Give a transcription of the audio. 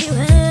you